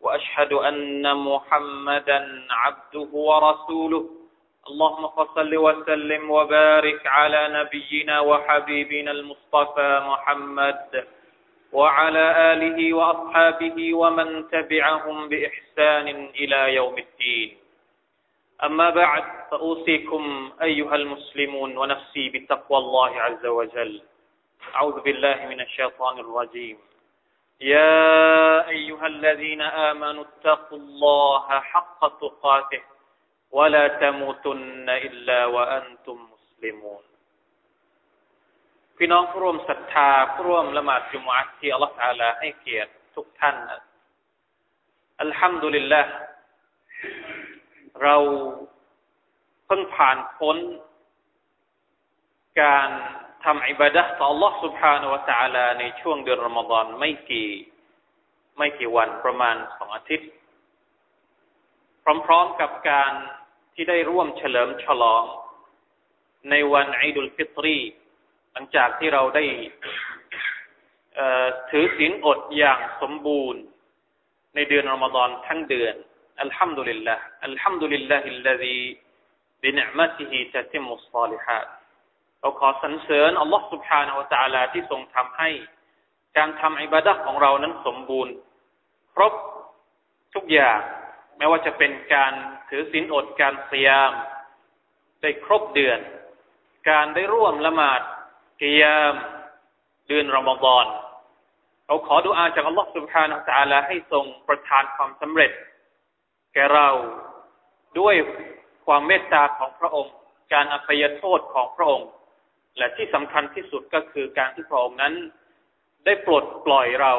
وأشهد أن محمدا عبده ورسوله. اللهم صل وسلم وبارك على نبينا وحبيبنا المصطفى محمد وعلى آله وأصحابه ومن تبعهم بإحسان إلى يوم الدين. أما بعد فأوصيكم أيها المسلمون ونفسي بتقوى الله عز وجل. أعوذ بالله من الشيطان الرجيم. يا أيها الذين آمنوا اتقوا الله حق تقاته ولا تموتن إلا وأنتم مسلمون พี่น้องผู้ร่วมศรัทธาผู้ร่วมละหมาดจุมอัตที่อัลลอฮฺอาลาให้เกียรติทุกท่านอัลฮัมดุลิลละเราเพิ่งผ่านพ้นการ ทำอิบาดะต่อ Allah سبحانه และ تعالى ในช่วงเดือนรอมฎอนไม่กี่ไม่กี่วันประมาณสองอาทิตย์ พร้อมๆกับการที่ได้ร่วมเฉลิมฉลอง ในวันอิดุลฟิตรี หลังจากที่เราได้ถือศีลอดอย่างสมบูรณ์ ในเดือนรอมฎอนทั้งเดือนอัลฮัมดุลิลละอัลฮัมดุลิลลาฮิลลาฮีบินิมะติฮิตะติมุสซาลิฮัต เราขอสรรเสริญอัลลอฮฺสุบฮานาอัลตะลาที่ทรงทำให้ การทำอิบาดะของเรานั้นสมบูรณ์ ครบทุกอย่าง ไม่ว่าจะเป็นการถือศีลอดการเสียมได้ครบเดือน การได้ร่วมละหมาดเกียาม เดือนรอมฎอนเราขอดุอาจากอัลลอฮฺสุบฮานาอัลตะลาให้ทรงประทานความสำเร็จ แก่เราด้วยความเมตตาของพระองค์ การอภัยโทษของพระองค์ และที่สำคัญที่สุดก็คือการที่พระองค์นั้น ได้ปลดปล่อยเรา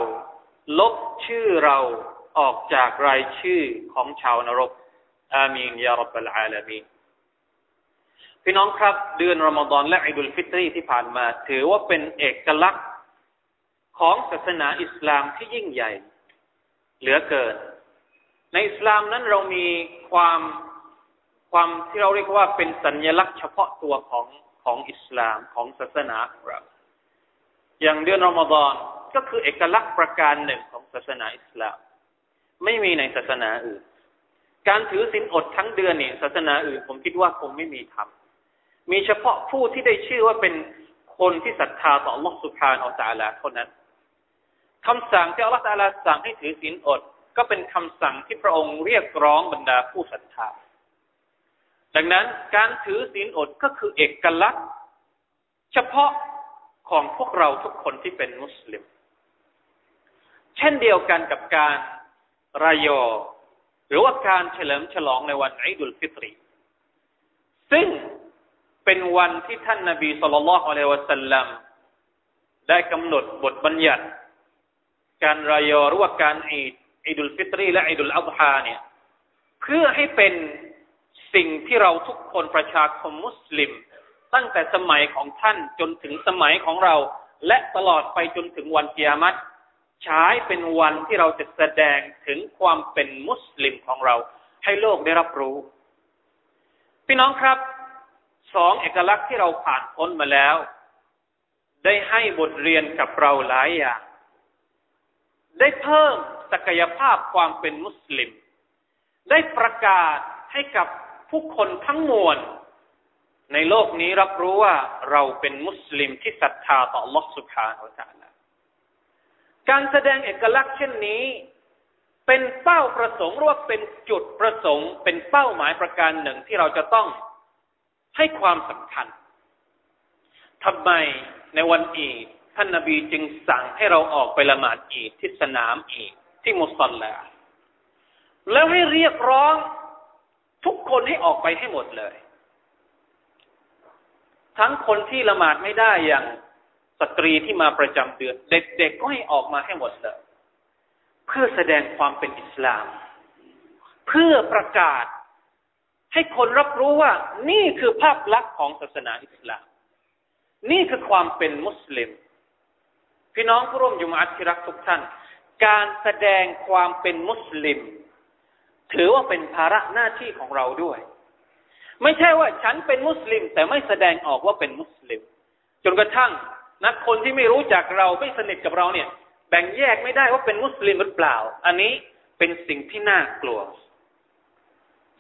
ลบชื่อเราออกจากรายชื่อของชาวนรก อามีนยารับบลอาลามีพี่น้องครับ เดือนรอมฎอนและอิดุลฟิตรีที่ผ่านมา ถือว่าเป็นเอกลักษณ์ของศาสนาอิสลามที่ยิ่งใหญ่ เหลือเกิน ในอิสลามนั้นเรามีความความที่เราเรียกว่าเป็นสัญญลักษณ์เฉพาะตัวของ ของอิสลามของศาสนาของเรา อย่างเดือนรอมฎอนก็คือเอกลักษณ์ประการหนึ่งของศาสนาอิสลาม ไม่มีในศาสนาอื่น การถือศีลอดทั้งเดือนเนี่ยศาสนาอื่น ผมคิดว่าคงไม่มีทำมีเฉพาะผู้ที่ได้ชื่อว่าเป็นคนที่ศรัทธาต่อ Allah سبحانه และ تعالى เท่านั้นคำสั่งที่ Allah تعالى สั่งให้ถือศีลอด ก็เป็นคำสั่งที่พระองค์เรียกร้องบรรดาผู้ศรัทธา ดังนั้นการถือศีลอดก็คือเอกลักษณ์ เฉพาะของพวกเราทุกคนที่เป็นมุสลิม เช่นเดียวกันกับการรายอ หรือว่าการเฉลิมฉลองในวันอิดุลฟิตรี ซึ่งเป็นวันที่ท่านนาบีสุลต่านละอัลลอฮฺวะสัลลัมได้กำหนดบทบัญญัติ การรายอหรือว่าการอิดอิดุลฟิตรี และอิดุลอัฎฮาเนี่ยเพื่อให้เป็น สิ่งที่เราทุกคนประชาคมมุสลิม ตั้งแต่สมัยของท่านจนถึงสมัยของเรา และตลอดไปจนถึงวันเกียรติใช้เป็นวันที่เราจะแสดงถึงความเป็นมุสลิมของเรา ให้โลกได้รับรู้ พี่น้องครับสองเอกลักษณ์ที่เราผ่านพ้นมาแล้ว ได้ให้บทเรียนกับเราหลายอย่าง ได้เพิ่มศักยภาพความเป็นมุสลิม ได้ประกาศให้กับ ผู้คนทั้งมวลในโลกนี้รับรู้ว่าเราเป็นมุสลิมที่ศรัทธาต่อลอสุภาอัลลอฮฺการแสดงเอกลักษณ์เช่นนี้ เป็นเป้าประสงค์หรือว่าเป็นจุดประสงค์ เป็นเป้าหมายประการหนึ่งที่เราจะต้องให้ความสำคัญทำไมในวันอีดท่านนาบีจึงสั่งให้เราออกไปละหมาดอีดที่สนามอีดที่มุสลิมแล้วให้เรียกร้อง ทุกคนให้ออกไปให้หมดเลย ทั้งคนที่ละหมาดไม่ได้อย่างสตรีที่มาประจำเดือน เด็กๆก็ให้ออกมาให้หมดเลย เพื่อแสดงความเป็นอิสลาม เพื่อประกาศ ให้คนรับรู้ว่า นี่คือภาพลักษณ์ของศาสนาอิสลาม นี่คือความเป็นมุสลิม พี่น้องผู้ร่วมยุมาที่รักทุกท่าน การแสดงความเป็นมุสลิม ถือว่าเป็นภาระหน้าที่ของเราด้วย ไม่ใช่ว่าฉันเป็นมุสลิม แต่ไม่แสดงออกว่าเป็นมุสลิม จนกระทั่ง นักคนที่ไม่รู้จักเราไม่สนิทกับเราเนี่ย แบ่งแยกไม่ได้ว่าเป็นมุสลิมหรือเปล่า อันนี้เป็นสิ่งที่น่ากลัว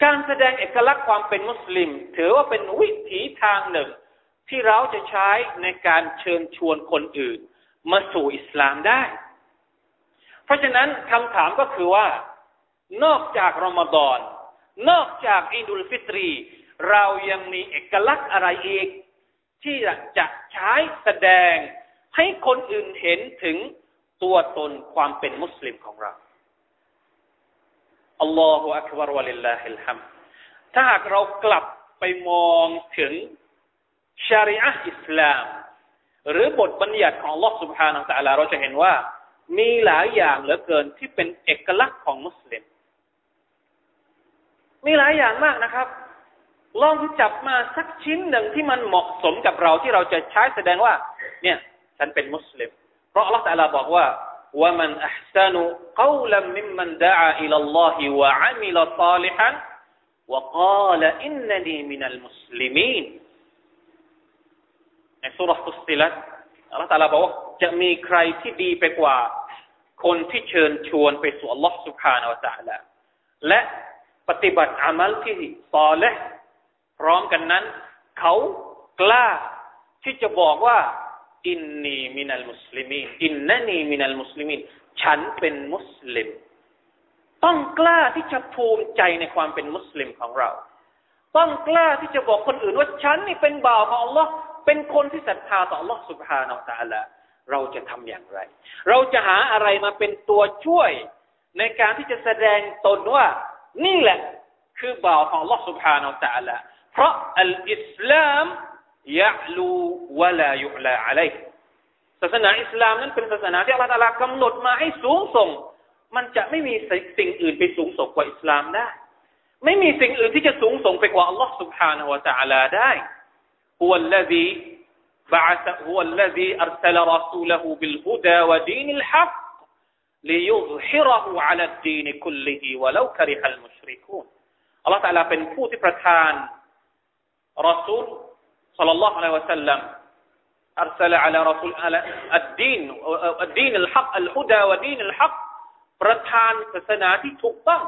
การแสดงเอกลักษณ์ความเป็นมุสลิม ถือว่าเป็นวิถีทางหนึ่ง ที่เราจะใช้ในการเชิญชวนคนอื่น มาสู่อิสลามได้ เพราะฉะนั้นคำถามก็คือว่า นอกจากรอมฎอน นอกจากอิดุลฟิตรี เรายังมีเอกลักษณ์อะไรอีก ที่จะใช้แสดงให้คนอื่นเห็นถึงตัวตนความเป็นมุสลิมของเราอัลลอฮฺอักบารวะลิลลาฮิลฮัมถ้าหากเรากลับไปมองถึงชาริอะอิสลาม หรือบทบัญญัติของ Allah سبحانه และ تعالى เราจะเห็นว่า มีหลายอย่างเหลือเกินที่เป็นเอกลักษณ์ของมุสลิม มีหลายอย่างมากนะครับ ลองจับมาสักชิ้นหนึ่งที่มันเหมาะสมกับเราที่เราจะใช้แสดงว่า เนี่ย ฉันเป็นมุสลิม เพราะ Allah ตะลาบอกว่าว่ามันอัพสานุกาวลัมมิมันดาอิลลอฮิวะอามิลซาลิฮันวะกาลอินนนีมินัลมุสลิมีนในสุรฟุสติลัตอัลลอฮฺตะลาบอกว่าจะมีใครที่ดีไปกว่า คนที่เชิญชวนไปสู่อัลลอฮฺสุบฮานาอัลลอฮฺและ ปฏิบัติอามัลที่ต่อเละพร้อมกันนั้น เขากล้าที่จะบอกว่า อินนีมินัลมุสลิมีอินนันีมินัลมุสลิมีฉันเป็นมุสลิม ต้องกล้าที่จะภูมิใจในความเป็นมุสลิมของเรา ต้องกล้าที่จะบอกคนอื่นว่าฉันนี่เป็นบ่าวของอัลลอฮ์เป็นคนที่ศรัทธาต่ออัลลอฮ์สุบฮานาอัลตะลาเราจะทำอย่างไร เราจะหาอะไรมาเป็นตัวช่วยในการที่จะแสดงตนว่า นี่แหละ คือบ่าวของ Allah سبحانه และ تعالى เพราะอัลอิสลามยะลูวะลายุลาอะลัยศาสนาอิสลามนั้นเป็นศาสนาที่อัลลอฮฺกำหนดมาให้สูงส่ง มันจะไม่มีสิ่งอื่นไปสูงส่งกว่าอิสลามได้ ไม่มีสิ่งอื่นที่จะสูงส่งไปกว่าอัลลอฮฺ سبحانه และ تعالى ได้ هو الذي بعث هو الذي أرسل رسوله بالهدى ودين الحق ليظهره على الدين كله ولو كره المشركون อัลลอฮฺ تعالى เป็นผู้ที่ประทานรอซูล صلى الله عليه وسلم أرسل على رسول على الدين الدين الحق الهدى ودين الحق ประทานศาสนาที่ถูกต้อง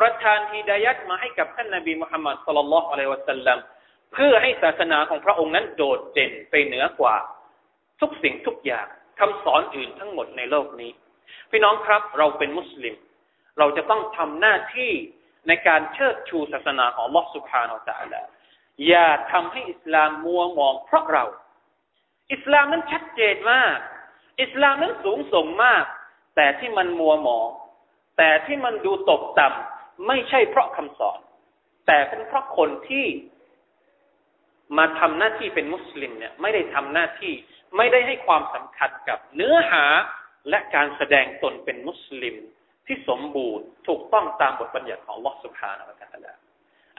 ประทานฮิดายัดมาให้กับท่านนบีมุฮัมมัดสุลลัลลอฮุอะลัยวะสัลลัมเพื่อให้ศาสนาของพระองค์นั้นโดดเด่นไปเหนือกว่า ทุกสิ่งทุกอย่างคำสอนอื่นทั้งหมดในโลกนี้ พี่น้องครับเราเป็นมุสลิม เราจะต้องทำหน้าที่ในการเชิดชูศาสนาของลอสุภาอัลตะลาอย่าทำให้อิสลามมัวมองเพราะเรา อิสลามนั้นชัดเจนมาก อิสลามนั้นสูงส่งมาก แต่ที่มันมัวหมอง แต่ที่มันดูตกต่ำไม่ใช่เพราะคำสอน แต่เป็นเพราะคนที่มาทำหน้าที่เป็นมุสลิมเนี่ย ไม่ได้ทำหน้าที่ ไม่ได้ให้ความสำคัญกับเนื้อหา และการแสดงตนเป็นมุสลิมที่สมบูรณ์ถูกต้องตามบทบัญญัติของลอสุภานะอัลลอฮฺ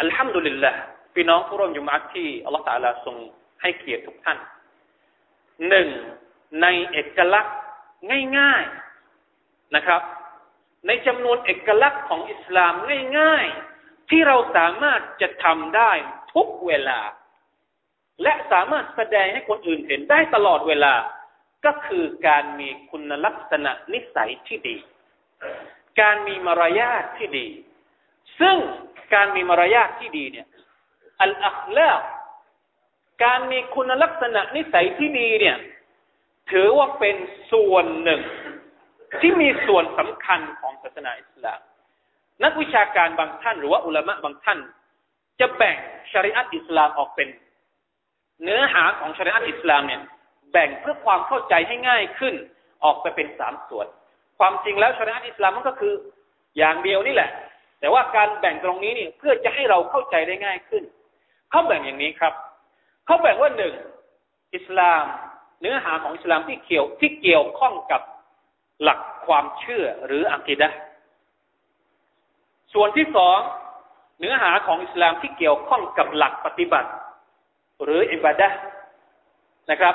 อัลฮัมดุลิลละพี่น้องผู้ร่วมยุมาที่อัลลอฮฺตาลาทรงให้เกียรติทุกท่านหนึ่งในเอกลักษณ์ง่ายๆนะครับ ในจำนวนเอกลักษณ์ของอิสลามง่ายๆ ที่เราสามารถจะทำได้ทุกเวลา และสามารถแสดงให้คนอื่นเห็นได้ตลอดเวลา ก็คือการมีคุณลักษณะนิสัยที่ดี การมีมารยาทที่ดี ซึ่งการมีมารยาทที่ดีเนี่ยอัลอัคลาการมีคุณลักษณะนิสัยที่ดีเนี่ยถือว่าเป็นส่วนหนึ่ง ที่มีส่วนสำคัญของศาสนาอิสลาม นักวิชาการบางท่านหรือว่าอุลามะบางท่าน จะแบ่งชริอัตอิสลามออกเป็น เนื้อหาของชริอัตอิสลามเนี่ย แบ่งเพื่อความเข้าใจให้ง่ายขึ้น ออกไปเป็นสามส่วน ความจริงแล้วชริอัตอิสลามมันก็คือ อย่างเดียวนี่แหละ แต่ว่าการแบ่งตรงนี้นี่เพื่อจะให้เราเข้าใจได้ง่ายขึ้น เขาแบ่งอย่างนี้ครับ เขาแบ่งว่าหนึ่งอิสลาม เนื้อหาของอิสลามที่เกี่ยวที่เกี่ยวข้องกับหลักความเชื่อหรืออักีดะส่วนที่สองเนื้อหาของอิสลามที่เกี่ยวข้องกับหลักปฏิบัติ หรืออิบาดะนะครับ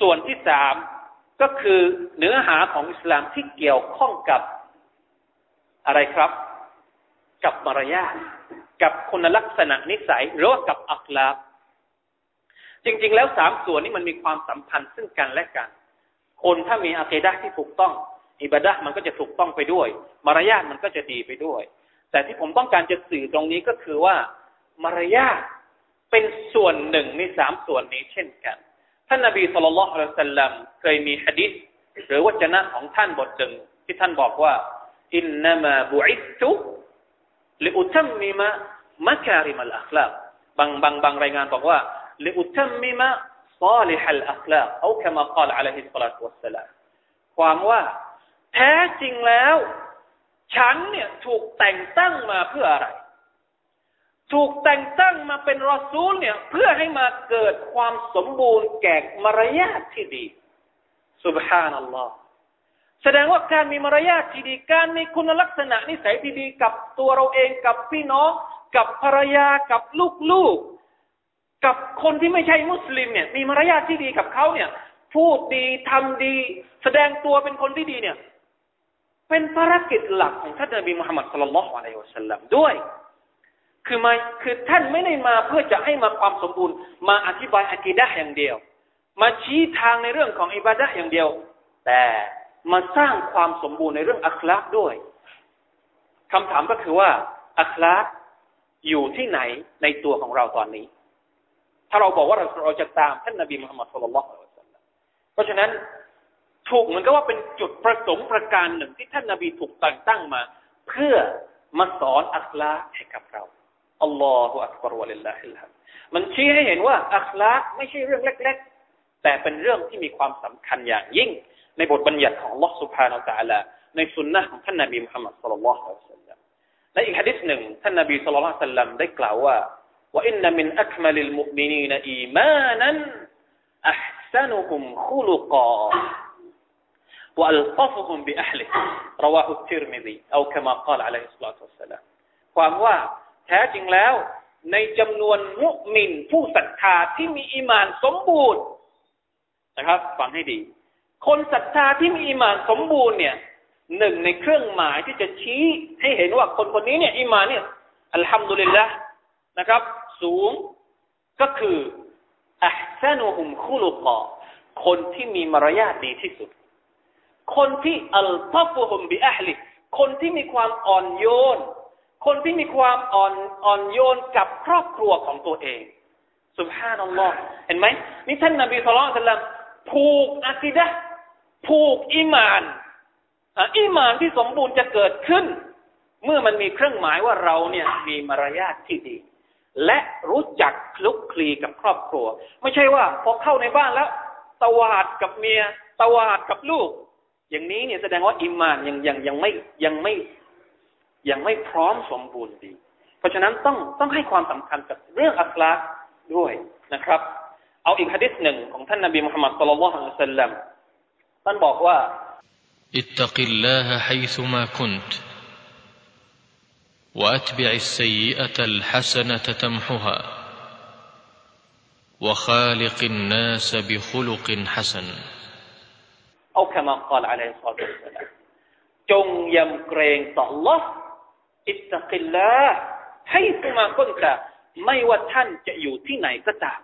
ส่วนที่สามก็คือเนื้อหาของอิสลามที่เกี่ยวข้องกับอะไรครับ กับมารยาทกับคุณลักษณะนิสัย หรือว่ากับอัคลาจริง ๆ แล้วสามส่วนนี้มันมีความสัมพันธ์ซึ่งกันและกัน คนถ้ามีอะกีดะที่ถูกต้อง อิบาดะมันก็จะถูกต้องไปด้วย มารยาทมันก็จะดีไปด้วย แต่ที่ผมต้องการจะสื่อตรงนี้ก็คือว่ามารยาทเป็นส่วนหนึ่งในสามส่วนนี้เช่นกัน ท่านนบีสุลต่านละสัลลัมเคยมีฮะดิษหรือวจนะของท่านบทหนึ่งที่ท่านบอกว่าอินนามาบุอิตุลิอุตัมมิมะมะคาริมัลอัคลาบบางบางบางรายงานบอกว่าลิอุตัมมิมะซาลิฮัลอัคลาบเอาคำกล่าวอะลัยฮิสสลาตุสสลามความว่าแท้จริงแล้ว ฉันเนี่ยถูกแต่งตั้งมาเพื่ออะไร ถูกแต่งตั้งมาเป็นรอซูลเนี่ยเพื่อให้มาเกิดความสมบูรณ์แก่มารยาทที่ดีสุบฮานัลลอฮ์แสดงว่าการมีมารยาทที่ดีการมีคุณลักษณะนิสัยที่ดีกับตัวเราเองกับพี่น้อง กับภรรยากับลูกๆ กับคนที่ไม่ใช่มุสลิมเนี่ยมีมารยาทที่ดีกับเขาเนี่ย พูดดีทำดี แสดงตัวเป็นคนที่ดีเนี่ย เป็นภารกิจหลักของท่านนบีมุฮัมมัดสุลลัลลอฮุอะลัยฮิวะสัลลัมด้วย คือมาคือท่านไม่ได้มาเพื่อจะให้มาความสมบูรณ์ มาอธิบายอะกีดะอย่างเดียว มาชี้ทางในเรื่องของอิบาดะอย่างเดียว แต่มาสร้างความสมบูรณ์ในเรื่องอัคลากด้วยคำถามก็คือว่าอัคลากอยู่ที่ไหนในตัวของเราตอนนี้ ถ้าเราบอกว่าเราเราจะตามท่านนบีมุฮัมมัดสุลลัลละเพราะฉะนั้นถูกเหมือนกับว่าเป็นจุดประสงค์ประการหนึ่งที่ท่านนบีถูกแต่งตั้งมา เพื่อมาสอนอัคลากให้กับเรา อัลลอฮฺอักบารวะลิลลาฮิลฮัมมันชี้ให้เห็นว่าอัคลาไม่ใช่เรื่องเล็ก ๆ แต่เป็นเรื่องที่มีความสำคัญอย่างยิ่ง ในบทบัญญัติของ Allah سبحانه และ تعالى ในสุนนะของท่านนบีมุฮัมมัดสุลลัลลอฮุอะลัยฮิวะสัลลัมและอีกฮะดิษหนึ่งท่านนบีสุลต่านสัลลัมได้กล่าวว่า وإن من أكمل المؤمنين إيمانا أحسنهم خلقا وألطفهم بأهله رواه الترمذي أو كما قال عليه الصلاة والسلام ความว่า แท้จริงแล้ว ในจำนวนมุมินผู้ศรัทธาที่มีอิมานสมบูรณ์นะครับ ฟังให้ดี คนศรัทธาที่มีอิมานสมบูรณ์เนี่ยหนึ่งในเครื่องหมายที่จะชี้ให้เห็นว่าคนคนนี้เนี่ยอิมานเนี่ยอัลฮัมดุลิลละนะครับ สูงก็คืออัพซานุฮุมคุลุกอคนที่มีมารยาทดีที่สุด คนที่อัลตัฟุฮุมบิอัลลิคนที่มีความอ่อนโยน คนที่มีความอ่อนอ่อนโยนกับครอบครัวของตัวเองสุบฮานัลลอฮ์เห็นไหมนี่ท่านนบีสุลต่านผูกอากิดะผูกอิมานอิมานที่สมบูรณ์จะเกิดขึ้น เมื่อมันมีเครื่องหมายว่าเราเนี่ยมีมารยาทที่ดี และรู้จักคลุกคลีกับครอบครัว ไม่ใช่ว่าพอเข้าในบ้านแล้ว ตวาดกับเมีย ตวาดกับลูก อย่างนี้เนี่ยแสดงว่าอิมานยังยังยังไม่ยังไม่ ยังไม่พร้อมสมบูรณ์ดี เพราะฉะนั้นต้องต้องให้ความสำคัญกับเรื่องอัคลาด้วยนะครับ เอาอีกฮะดิษหนึ่งของท่านนบีมุฮัมมัดสุลลัลลอฮุอะลัยฮิสซาลลัมท่านบอกว่า اتق الله حيثما كنت واتبع السيئه الحسنه تمحها وخالق الناس بخلق حسن او كما قال عليه الصلاه والسلام จงยำเกรงต่อ Allah อิตตะกิลลาให้สมาคุนตะไม่ว่าท่านจะอยู่ที่ไหนก็ตาม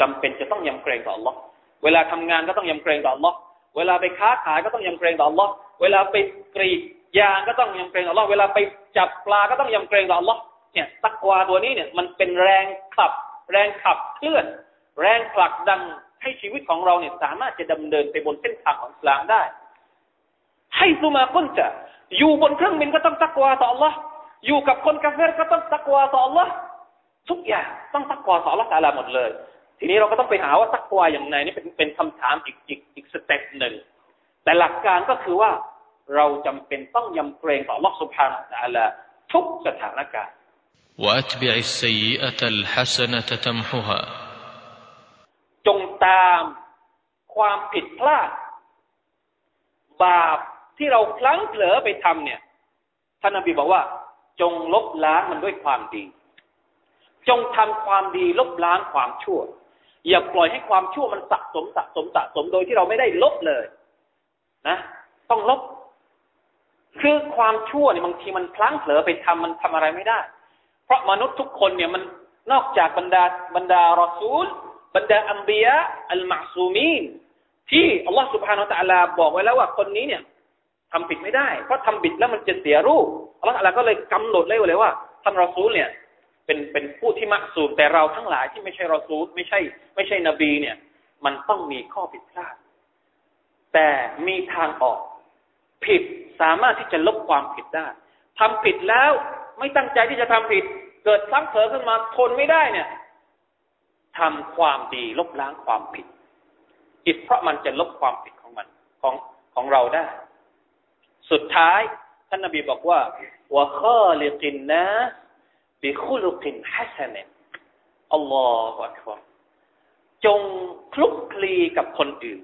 จำเป็นจะต้องยำเกรงต่อ Allah เวลาทำงานก็ต้องยำเกรงต่อ Allah เวลาไปค้าขายก็ต้องยำเกรงต่อ Allah เวลาไปกรีดยางก็ต้องยำเกรงต่อ الله เวลาไปจับปลาก็ต้องยำเกรงต่อ الله เนี่ยตักวาตัวนี้เนี่ยมันเป็นแรงขับ แรงขับเคลื่อน แรงผลักดันให้ชีวิตของเราเนี่ยสามารถจะดำเนินไปบนเส้นทางของอิสลามได้ ให้สุมากุนจะอยู่บนเครื่องบินก็ต้องตักวาต่อ Allah อยู่กับคนกาเฟรก็ต้องตักวาต่อ Allah ทุกอย่างต้องตักวาต่อ Allah ตาลาหมดเลย ทีนี้เราก็ต้องไปหาว่าตักวาอย่างไรนี่เป็นเป็นคำถามอีกอีกอีกสเต็ปหนึ่งแต่หลักการก็คือว่าเราจำเป็นต้องยำเกรงต่อ Allah سبحانه และ تعالى ทุกสถานการณ์ وأتبع السيئة الحسنة تمحها จงตามความผิดพลาด บาป ที่เราพลั้งเผลอไปทำเนี่ย ท่านนบีบอกว่า จงลบล้างมันด้วยความดี จงทำความดีลบล้างความชั่ว อย่าปล่อยให้ความชั่วมันสะสมสะสมสะสมโดยที่เราไม่ได้ลบเลย นะ ต้องลบ คือความชั่วเนี่ยบางทีมันพลั้งเผลอไปทำมันทำอะไรไม่ได้ เพราะมนุษย์ทุกคนเนี่ยมันนอกจากบรรดาบรรดารอซูล บรรดาอัมบียะอัลมาซูมีนที่อัลลอฮฺสุบฮานาอัลลอฮฺบอกไว้แล้วว่าคนนี้เนี่ย ทำผิดไม่ได้ เพราะทำผิดแล้วมันจะเสียรูปอัลลอฮฺก็เลยกำหนดเลยเลยว่าท่านรอซูลเนี่ยเป็นเป็นผู้ที่มักสูมแต่เราทั้งหลายที่ไม่ใช่รอซูลไม่ใช่ ไม่ใช่นบีเนี่ย มันต้องมีข้อผิดพลาด แต่มีทางออก ผิดสามารถที่จะลบความผิดได้ทำผิดแล้วไม่ตั้งใจที่จะทำผิด เกิดพลั้งเผลอขึ้นมาทนไม่ได้เนี่ยทำความดีลบล้างความผิดอิดเพราะมันจะลบความผิดของมันของของเราได้ สุดท้าย ท่านนบีบอกว่าว่าข้อลิกินนะบิคุลุกินฮัสเนอัลลอฮฺอักบารจงคลุกคลีกับคนอื่น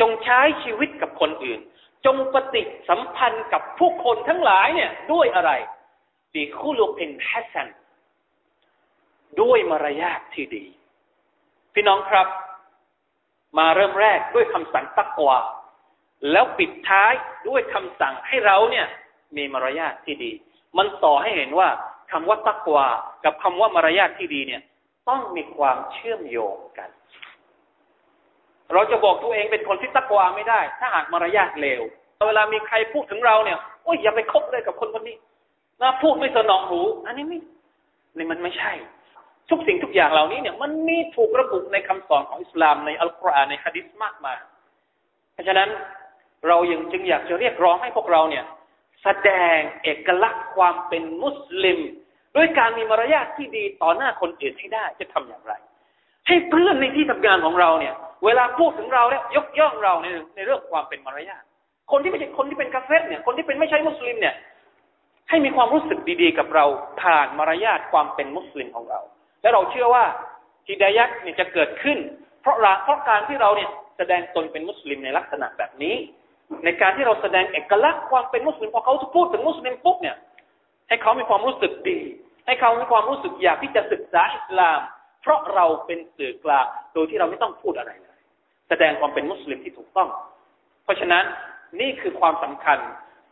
จงใช้ชีวิตกับคนอื่น จงปฏิสัมพันธ์กับผู้คนทั้งหลายเนี่ย ด้วยอะไรบิคุลุกินฮัสันด้วยมารยาทที่ดี พี่น้องครับ มาเริ่มแรกด้วยคำสั่งตักวา แล้วปิดท้ายด้วยคำสั่งให้เราเนี่ย มีมารยาทที่ดี มันต่อให้เห็นว่าคำว่าตักวากับคำว่ามารยาทที่ดีเนี่ย ต้องมีความเชื่อมโยงกัน เราจะบอกตัวเองเป็นคนที่ตักวาไม่ได้ ถ้าหากมารยาทเลวเวลามีใครพูดถึงเราเนี่ยโอ้ยอย่าไปคบเลยกับคนคนนี้นะพูดไม่สนองหู อันนี้ไม่นี่มันไม่ใช่ ทุกสิ่งทุกอย่างเหล่านี้เนี่ย มันมีถูกระบุในคำสอนของอิสลามในอัลกุรอานในฮะดิษมากมายเพราะฉะนั้น เรายังจึงอยากจะเรียกร้องให้พวกเราเนี่ย แสดงเอกลักษณ์ความเป็นมุสลิม ด้วยการมีมารยาทที่ดีต่อหน้าคนอื่นให้ได้จะทำอย่างไร ให้เพื่อนในที่ทำงานของเราเนี่ย เวลาพูดถึงเราแล้วยกย่องเราในในเรื่องความเป็นมารยาทคนที่ไม่ใช่คนที่เป็นกาเฟสเนี่ยคนที่เป็นไม่ใช่มุสลิมเนี่ย ให้มีความรู้สึกดีๆ กับเราผ่านมารยาทความเป็นมุสลิมของเรา และเราเชื่อว่าฮิดายักเนี่ยจะเกิดขึ้น เพราะเพราะการที่เราเนี่ยแสดงตนเป็นมุสลิมในลักษณะแบบนี้ ในการที่เราแสดงเอกลักษณ์ความเป็นมุสลิมพอเขาพูดถึงมุสลิมปุ๊บเนี่ย ให้เขามีความรู้สึกดี ให้เขามีความรู้สึกอยากที่จะศึกษาอิสลาม เพราะเราเป็นสื่อกลางโดยที่เราไม่ต้องพูดอะไรเลยแสดงความเป็นมุสลิมที่ถูกต้อง เพราะฉะนั้นนี่คือความสำคัญ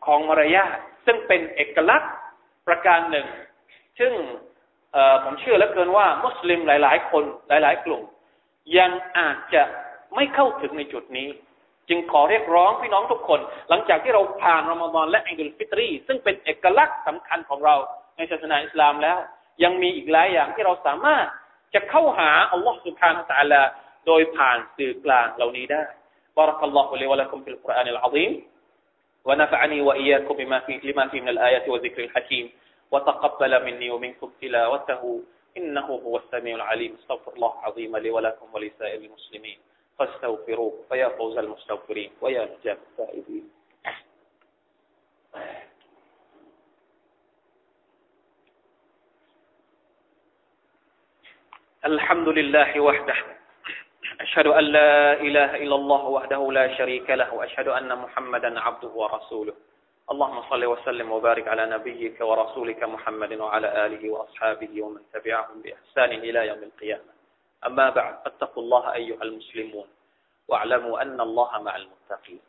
ของมารยาทซึ่งเป็นเอกลักษณ์ประการหนึ่ง ซึ่งผมเชื่อแล้วเกินว่ามุสลิมหลาย ๆ คนหลาย ๆ กลุ่ม ยังอาจจะไม่เข้าถึงในจุดนี้ จึงขอเรียกร้องพี่น้องทุกคน หลังจากที่เราผ่านรอมฎอนและอิดุลฟิตรี ซึ่งเป็นเอกลักษณ์สำคัญของเราในศาสนาอิสลามแล้ว ยังมีอีกหลายอย่างที่เราสามารถจะเข้าหาอัลลอฮฺสุบฮานาตะลาโดยผ่านสื่อกลางเหล่านี้ได้ بارك الله لي ولكم في القرآن العظيم ونفعني وإياكم بما فيه لما فيه من الآيات والذكر الحكيم وتقبل مني ومنكم تلاوته إنه هو السميع العليم استغفر الله العظيم لي ولكم ولسائر المسلمين فاستغفروه فيا فوز المستغفرين ويا نجاة التائبين الحمد لله وحده. أشهد أن لا إله إلا الله وحده لا شريك له وأشهد أن محمدا عبده ورسوله. اللهم صل وسلم وبارك على نبيك ورسولك محمد وعلى آله وأصحابه ومن تبعهم بإحسان إلى يوم القيامة. أما بعد فاتقوا الله أيها المسلمون واعلموا أن الله مع المتقين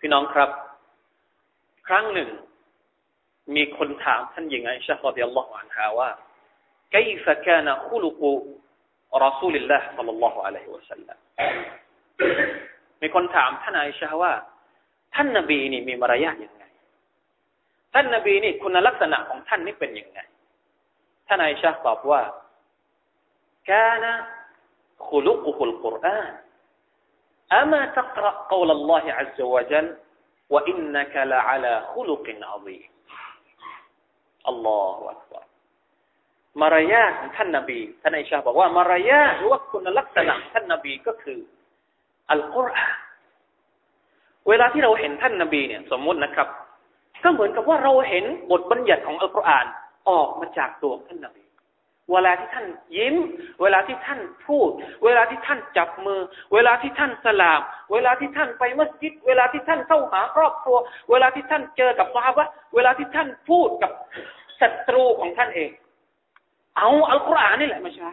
พี่น้องครับ ครั้งหนึ่ง มีคนถามท่านหญิงไอชะรดิยัลลอฮุอันฮาว่า كيف كان خلق رسول الله صلى الله عليه وسلم มีคนถามท่านไอชะว่าท่านนบีนี่มีมารยาทยังไง ท่านนบีนี่คุณลักษณะของท่านนี่เป็นยังไง ท่านอิชาตอบว่า كان خلقه القرآن أما تقرأ قول الله عز وجل وإنك لعلى خلق عظيم الله أكبر มารยาทของท่านนบีท่านอิชาบอกว่ามารยาทหรือว่าคุณลักษณะท่านนบีก็คืออัลกุรอานเวลาที่เราเห็นท่านนาบีเนี่ย สมมุตินะครับ ก็เหมือนกับว่าเราเห็นบทบัญญัติของอัลกุรอานออกมาจากตัวท่านนาบี เวลาที่ท่านยิ้ม เวลาที่ท่านพูด เวลาที่ท่านจับมือ เวลาที่ท่านสลาม เวลาที่ท่านไปมัสยิด เวลาที่ท่านเข้าหาครอบครัว เวลาที่ท่านเจอกับซาบะเวลาที่ท่านพูดกับศัตรูของท่านเอง เอาอัลกุรอานนี่แหละมาใช้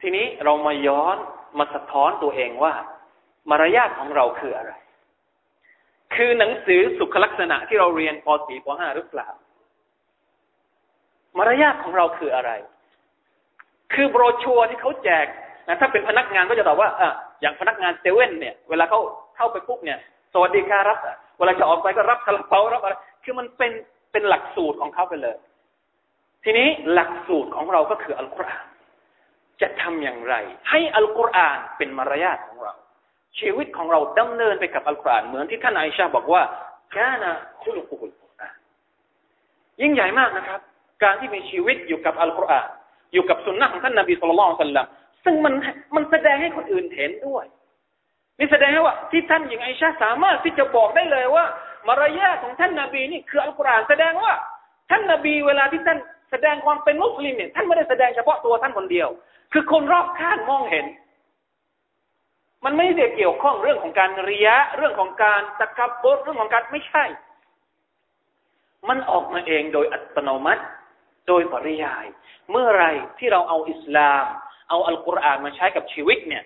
ทีนี้เรามาย้อนมาสะท้อนตัวเองว่า มารยาทของเราคืออะไร คือหนังสือสุขลักษณะที่เราเรียนป .4 ป .5 หรือเปล่า มารยาทของเราคืออะไร คือโบรชัวที่เขาแจกนะถ้าเป็นพนักงานก็จะตอบว่าอะอย่างพนักงานเซเว่นเนี่ย เวลาเขาเข้าไปปุ๊บเนี่ย สวัสดีครับ เวลาจะออกไปก็รับคาราเปารับอะไร คือมันเป็นเป็นหลักสูตรของเขาไปเลย ทีนี้หลักสูตรของเราก็คืออัลกุรอานจะทำอย่างไร ให้อัลกุรอานเป็นมารยาทของเรา ชีวิตของเราดำเนินไปกับอัลกุรอานเหมือนที่ท่านอิชาบอกว่าแค่นะคุลุกุลกุรอานยิ่งใหญ่มากนะครับ การที่มีชีวิตอยู่กับอัลกุรอานอยู่กับสุนนะของท่านนบีสุลต่านสัลลัมซึ่งมันมันแสดงให้คนอื่นเห็นด้วยนี่แสดงให้ว่าที่ท่านหญิงไอชาสามารถที่จะบอกได้เลยว่า มารยาทของท่านนบีนี่คืออัลกุรอานแสดงว่า ท่านนบีเวลาที่ท่านแสดงความเป็นมุสลิมเนี่ยท่านไม่ได้แสดงเฉพาะตัวท่านคนเดียว คือคนรอบข้างมองเห็น มันไม่ได้เกี่ยวข้องเรื่องของการเรียะเรื่องของการตะกับบดเรื่องของการไม่ใช่ มันออกมาเองโดยอัตโนมัติ โดยปริยาย เมื่อไรที่เราเอาอิสลาม เอาอัลกุรอานมาใช้กับชีวิตเนี่ย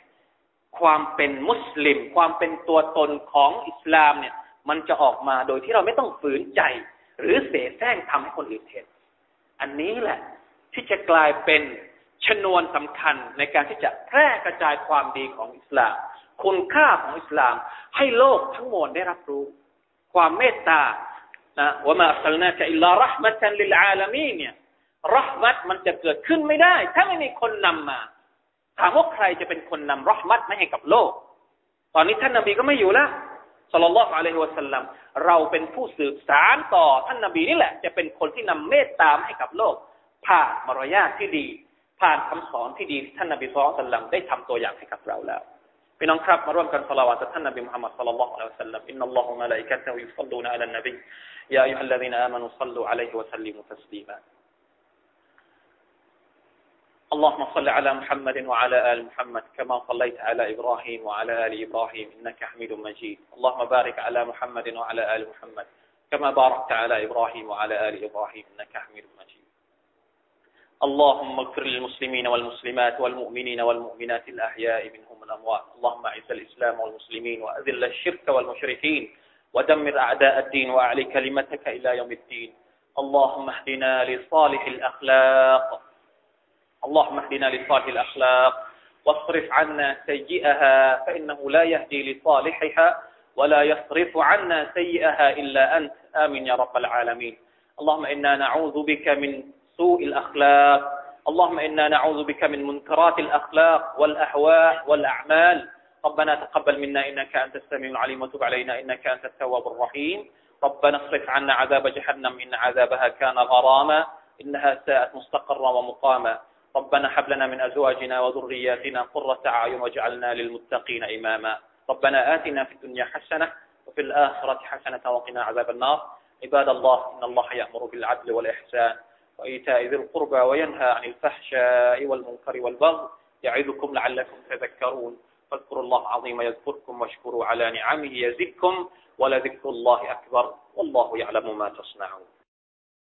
ความเป็นมุสลิม ความเป็นตัวตนของอิสลามเนี่ย มันจะออกมาโดยที่เราไม่ต้องฝืนใจ หรือเสแสร้งทำให้คนอื่นเห็น อันนี้แหละที่จะกลายเป็นชนวนสำคัญในการที่จะแพร่กระจายความดีของอิสลาม คุณค่าของอิสลาม ให้โลกทั้งมวลได้รับรู้ ความเมตตานะว่ามาอัลนาจะอิลลารห์มัตันลิลอาลามีเนี่ย รหมัดมันจะเกิดขึ้นไม่ได้ ถ้าไม่มีคนนำมา ถามว่าใครจะเป็นคนนำรหมัดมาให้กับโลก ตอนนี้ท่านนาบีก็ไม่อยู่แล้วสลลัลลอฮุอะลัยฮิวะสัลลัมเราเป็นผู้สืบสารต่อท่านนาบีนี่แหละ จะเป็นคนที่นำเมตตาให้กับโลก ผ่านมารยาทที่ดี ผ่านคำสอนที่ดีท่านนาบีصلى الله عليه وسلمได้ทำตัวอย่างให้กับเราแล้วพี่น้องครับมาร่วมกันสละวาตท่านนบีมุฮัมมัดصلى الله عليه وسلم إن الله وملائكته يصلون على النبي يا أيها الذين آمنوا صلوا عليه وسلموا تسليما اللهم صل على محمد وعلى آل محمد كما صليت على إبراهيم وعلى آل إبراهيم إنك حميد مجيد. اللهم بارك على محمد وعلى آل محمد كما باركت على إبراهيم وعلى آل إبراهيم إنك حميد مجيد. اللهم اغفر للمسلمين والمسلمات والمؤمنين والمؤمنات الأحياء منهم الأموات اللهم أعز الإسلام والمسلمين وأذل الشرك والمشركين ودمر أعداء الدين وأعلي كلمتك إلى يوم الدين. اللهم اهدنا لصالح الأخلاق اللهم اهدنا لصالح الأخلاق واصرف عنا سيئها فإنه لا يهدي لصالحها ولا يصرف عنا سيئها إلا أنت. آمين يا رب العالمين. اللهم إنا نعوذ بك من سوء الأخلاق. اللهم إنا نعوذ بك من منكرات الأخلاق والأهواء والأعمال. ربنا تقبل منا إنك أنت السميع العليم وتب علينا إنك أنت التواب الرحيم. ربنا اصرف عنا عذاب جهنم إن عذابها كان غراما. إنها ساءت مستقرا ومقاما. ربنا هب لنا من أزواجنا وذرياتنا قرة أعين واجعلنا للمتقين إماما. ربنا آتنا في الدنيا حسنة وفي الآخرة حسنة وقنا عذاب النار. عباد الله إن الله يأمر بالعدل والإحسان وإيتاء ذي القربى وينهى عن الفحشاء والمنكر والبغي يعظكم لعلكم تذكرون. فاذكروا الله العظيم يذكركم واشكروا على نعمه يزدكم ولذكر الله أكبر. والله يعلم ما تصنعون.